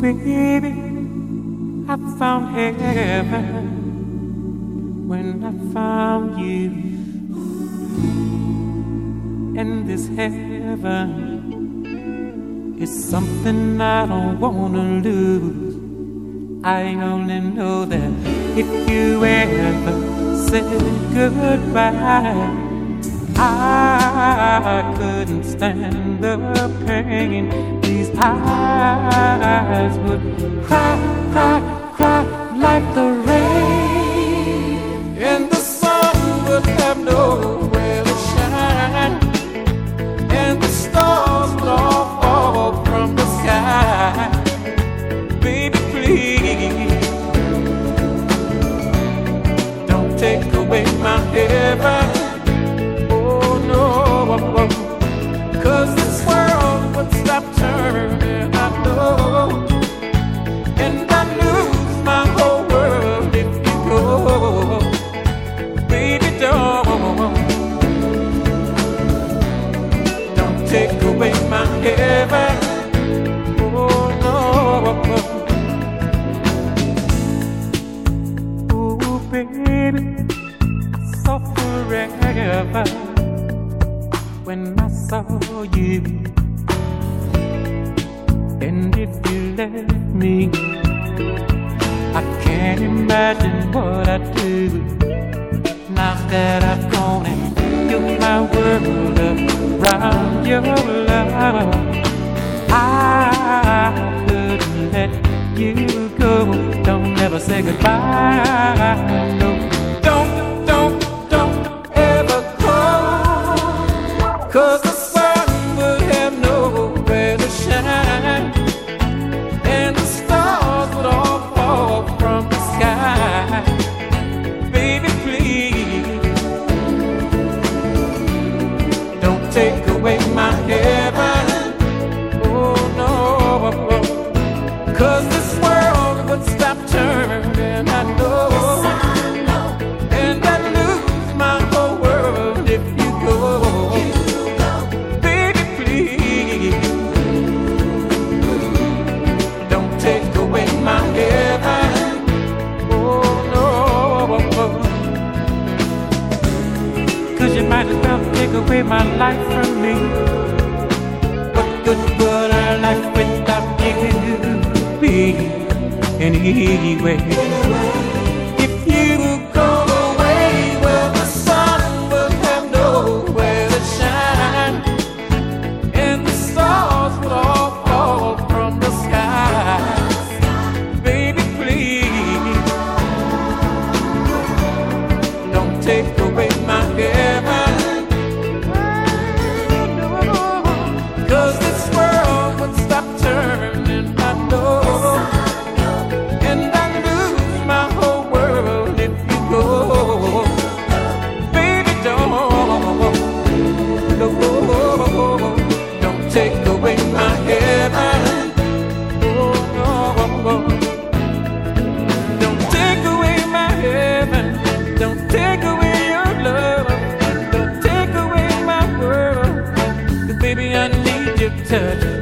baby, I found heaven when I found you. And this heaven is something I don't wanna lose. I only know that if you ever said goodbye, I couldn't stand the pain. These eyes would cry, cry, cry like the rain, and the sun would have nowhere to shine, and the stars would all fall from the sky. Baby, please don't take away my heaven. When I saw you. And if you left me, I can't imagine what I'd do. Now that I've gone and built my world around your love, I couldn't let you go. Don't ever say goodbye. No, away my life from me. What good would our life without you be? Anyway, touch.